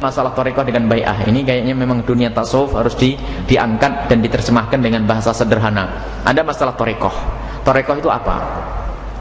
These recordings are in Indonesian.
Masalah torikoh dengan bai'ah ini kayaknya memang dunia tasawuf harus di, diangkat dan diterjemahkan dengan bahasa sederhana. Ada masalah torikoh. Torikoh itu apa?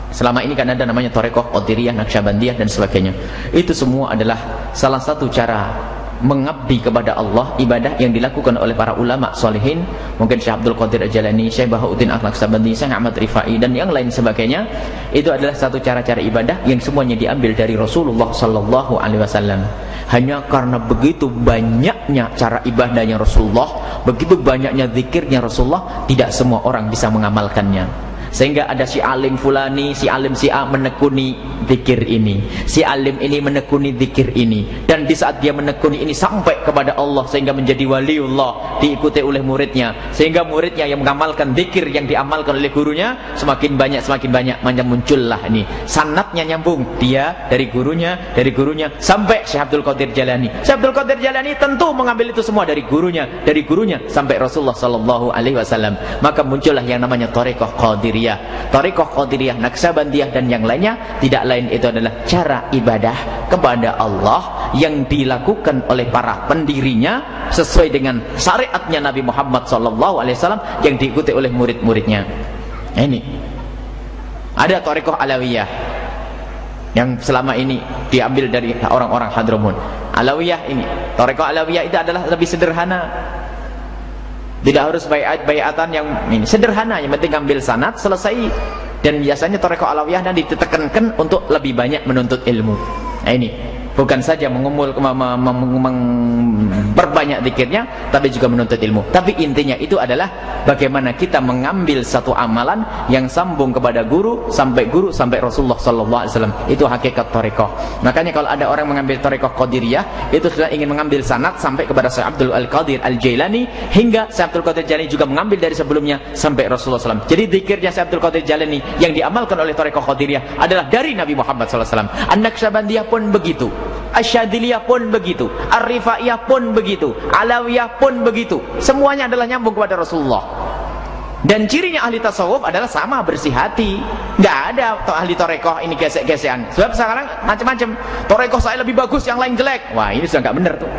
Selama ini kan ada namanya Torekoh, Qadiriyah, Naqsyabandiyah dan sebagainya. Itu semua adalah salah satu cara mengabdi kepada Allah ibadah yang dilakukan oleh para ulama solehin mungkin Syekh Abdul Qadir Al-Jalani, Syekh Bahauddin Al-Naqsyabandi, Syekh Ahmad Rifai dan yang lain sebagainya. Itu adalah satu cara-cara ibadah yang semuanya diambil dari Rasulullah sallallahu alaihi wasallam. Hanya karena begitu banyaknya cara ibadahnya Rasulullah begitu banyaknya zikirnya Rasulullah tidak semua orang bisa mengamalkannya sehingga ada si alim fulani, si alim si A menekuni zikir ini. Si alim ini menekuni zikir ini. Dan di saat dia menekuni ini sampai kepada Allah sehingga menjadi waliullah, diikuti oleh muridnya. Sehingga muridnya yang mengamalkan zikir yang diamalkan oleh gurunya semakin banyak semakin banyak macam muncullah ini. Sanatnya nyambung dia dari gurunya, dari gurunya sampai Syekh Abdul Qadir Jalani. Syekh Abdul Qadir Jalani tentu mengambil itu semua dari gurunya, dari gurunya sampai Rasulullah sallallahu alaihi wasallam. Maka muncullah yang namanya Thariqah Qadiriyah Qadiriyah Tariqah Qadiriyah, Naksabandiyah dan yang lainnya Tidak lain itu adalah cara ibadah kepada Allah Yang dilakukan oleh para pendirinya Sesuai dengan syariatnya Nabi Muhammad SAW Yang diikuti oleh murid-muridnya. Nah, Ini. Ada Tariqah Alawiyah yang selama ini diambil dari orang-orang Hadramun. Alawiyah ini, Tariqah Alawiyah itu adalah lebih sederhana tidak harus bayat bayatan yang ini. Sederhana yang penting ambil sanat selesai. Dan biasanya toreko alawiyah dan ditekankan untuk lebih banyak menuntut ilmu. Nah ini bukan saja mengumul memperbanyak dikirnya tapi juga menuntut ilmu. Tapi intinya itu adalah bagaimana kita mengambil satu amalan yang sambung kepada guru sampai guru sampai Rasulullah sallallahu alaihi wasallam. Itu hakikat tarekoh makanya kalau ada orang mengambil tarekoh qadiriyah itu sudah ingin mengambil sanat sampai kepada Syekh Abdul Al-Qadir Al-Jailani hingga Syekh Abdul Qadir Jailani juga mengambil dari sebelumnya sampai Rasulullah SAW jadi dikirnya Syekh Abdul Qadir Jailani yang diamalkan oleh tarekoh qadiriyah adalah dari Nabi Muhammad SAW An-Naqsyabandiyah pun begitu Asyadiliyah pun begitu. Ar-Rifaiyah pun begitu. Alawiyah pun begitu. Semuanya adalah nyambung kepada Rasulullah. Dan cirinya ahli tasawuf adalah sama bersih hati. Nggak ada to ahli torekoh ini gesek-gesekan. Sebab sekarang macam-macam. Torekoh saya lebih bagus, yang lain jelek. Wah ini sudah nggak benar tuh.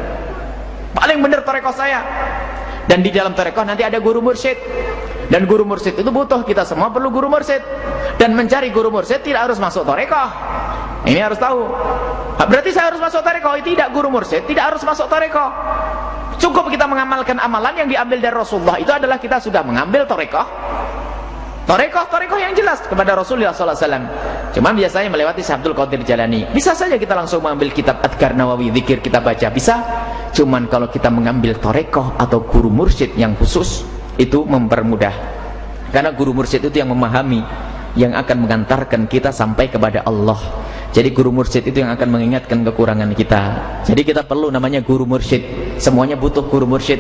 Paling benar torekoh saya. Dan di dalam torekoh nanti ada guru mursyid. Dan guru mursyid itu butuh kita semua perlu guru mursyid. Dan mencari guru mursyid tidak harus masuk torekoh ini harus tahu. Berarti saya harus masuk torekoh tidak guru mursyid. Tidak harus masuk torekoh cukup kita mengamalkan amalan yang diambil dari Rasulullah. Itu adalah kita sudah mengambil torekoh torekoh torekoh yang jelas kepada Rasulullah SAW cuman biasanya melewati Abdul Qadir Jalani. Bisa saja kita langsung mengambil kitab Adkar Nawawi zikir kita baca. Bisa. Cuman kalau kita mengambil torekoh atau guru mursyid yang khusus itu mempermudah. Karena guru mursyid itu yang memahami yang akan mengantarkan kita sampai kepada Allah jadi guru mursyid itu yang akan mengingatkan kekurangan kita. Jadi kita perlu namanya guru mursyid. Semuanya butuh guru mursyid.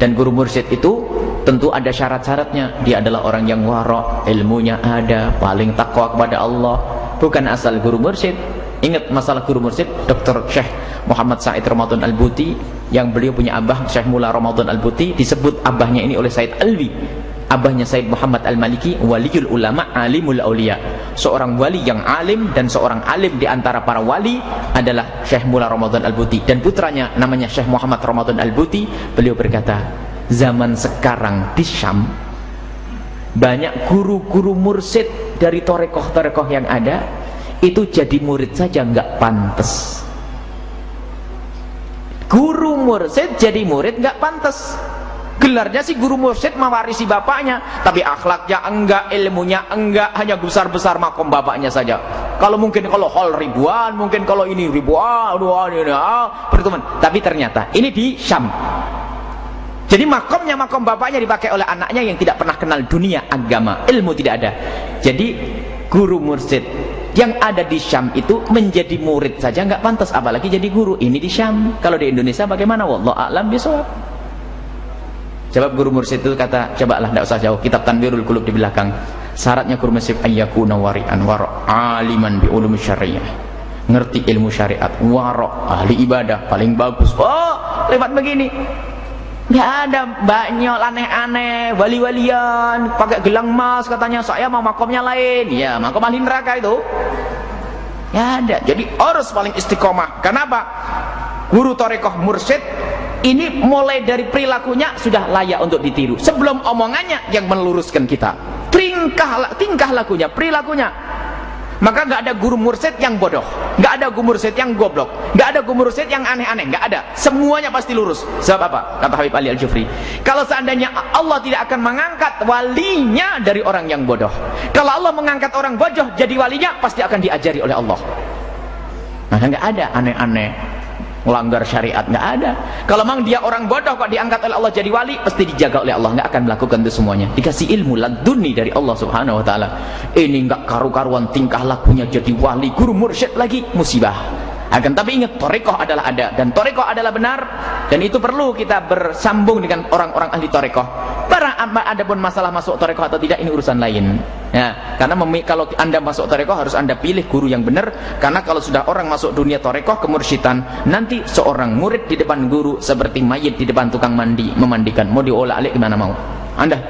Dan guru mursyid itu tentu ada syarat-syaratnya. Dia adalah orang yang warok ilmunya ada paling takwa kepada Allah. Bukan asal guru mursyid. Ingat masalah guru mursyid Dr. Syekh Muhammad Said Ramadan Al-Buti yang beliau punya abah Syekh Mula Ramadan Al-Buti disebut abahnya ini oleh Said Alwi abahnya Said Muhammad Al-Maliki waliul ulama alimul aulia. Seorang wali yang alim dan seorang alim di antara para wali adalah Syekh Mula Ramadan Al-Buti. Dan putranya namanya Syekh Muhammad Ramadan Al-Buti beliau berkata zaman sekarang di Syam banyak guru-guru mursid dari torekoh-torekoh yang ada itu jadi murid saja nggak pantas. Guru mursid jadi murid nggak pantas gelarnya sih guru mursyid mewarisi bapaknya tapi akhlaknya enggak ilmunya enggak hanya besar-besar makom bapaknya saja. Kalau mungkin kalau hall ribuan mungkin kalau ini ribuan aduh ini ah, tapi ternyata ini di Syam. Jadi makomnya makom bapaknya dipakai oleh anaknya yang tidak pernah kenal dunia agama. Ilmu tidak ada. Jadi guru mursyid yang ada di Syam itu menjadi murid saja nggak pantas. Apalagi jadi guru. Ini di Syam. Kalau di Indonesia bagaimana? Wallahu a'lam bisawab Sebab guru mursyid itu kata, cobalah tidak usah jauh, kitab Tanbirul Qulub di belakang. Syaratnya guru mursyid ayyakuna wari'an wara' aliman bi ulum syariah. Ngerti ilmu syariat, wara' ahli ibadah paling bagus. Oh, lewat begini. Enggak ada banyak aneh-aneh, wali-walian, pakai gelang emas katanya saya mau makomnya lain. Ya, makom ahli neraka itu. Ya ada. Jadi harus paling istiqomah. Kenapa? Guru torekoh mursyid ini mulai dari perilakunya sudah layak untuk ditiru. Sebelum omongannya yang meluruskan kita. Tingkah, tingkah lakunya perilakunya. Maka nggak ada guru mursid yang bodoh. Nggak ada guru mursid yang goblok. Nggak ada guru mursid yang aneh-aneh. Nggak ada. Semuanya pasti lurus. Sebab apa? Kata Habib Ali Al-Jufri. Kalau seandainya Allah tidak akan mengangkat walinya dari orang yang bodoh. Kalau Allah mengangkat orang bodoh jadi walinya pasti akan diajari oleh Allah. Maka nggak ada aneh-aneh melanggar syariat nggak ada. Kalau memang dia orang bodoh kok diangkat oleh Allah jadi wali pasti dijaga oleh Allah. Nggak akan melakukan itu semuanya. Dikasih ilmu laduni dari Allah subhanahu wa ta'ala. Ini nggak karu-karuan tingkah lakunya jadi wali guru mursyid lagi musibah. Akan tapi ingat torekoh adalah ada dan torekoh adalah benar. Dan itu perlu kita bersambung dengan orang-orang ahli torekoh ada pun masalah masuk torekoh atau tidak ini urusan lain. Ya karena kalau anda masuk torekoh harus anda pilih guru yang benar karena kalau sudah orang masuk dunia torekoh kemursyitan nanti seorang murid di depan guru seperti mayit di depan tukang mandi memandikan mau diolah alik gimana mau? Anda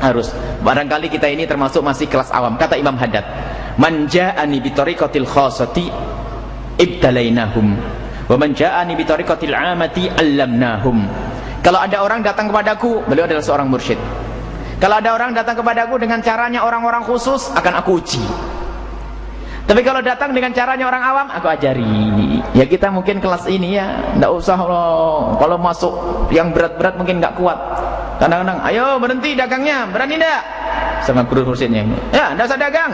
harus. Barangkali kita ini termasuk masih kelas awam. Kata Imam Haddad manja'ani bitorikotil khasati ibtalainahum. Wa man ja'ani bi tariqatil 'amati 'allamnahum. Kalau ada orang datang kepadaku beliau adalah seorang mursyid kalau ada orang datang kepadaku dengan caranya orang-orang khusus akan aku uji. Tapi kalau datang dengan caranya orang awam aku ajari. Ya kita mungkin kelas ini ya tidak usah loh. Kalau masuk yang berat-berat mungkin nggak kuat. Kadang-kadang ayo berhenti dagangnya berani tidak sama guru mursyidnya ya tidak usah dagang.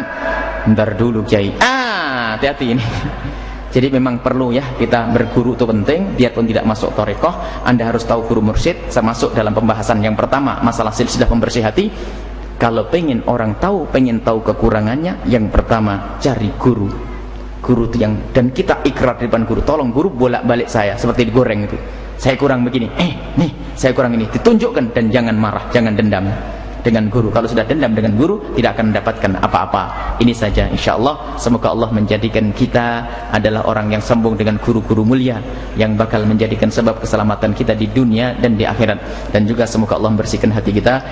Ntar dulu kiai. Ah hati-hati ini jadi memang perlu ya kita berguru itu penting biarpun tidak masuk torekoh anda harus tahu guru mursyid saya masuk dalam pembahasan yang pertama masalah silsilah pembersih hati. Kalau pengen orang tahu pengen tahu kekurangannya yang pertama cari guru. Guru itu yang dan kita ikrar di depan guru tolong guru bolak balik saya seperti digoreng itu. Saya kurang begini. Eh nih saya kurang ini. Ditunjukkan dan jangan marah jangan dendam dengan guru. Kalau sudah dendam dengan guru, tidak akan mendapatkan apa-apa. Ini saja insya Allah. Semoga Allah menjadikan kita adalah orang yang sambung dengan guru-guru mulia yang bakal menjadikan sebab keselamatan kita di dunia dan di akhirat. Dan juga semoga Allah membersihkan hati kita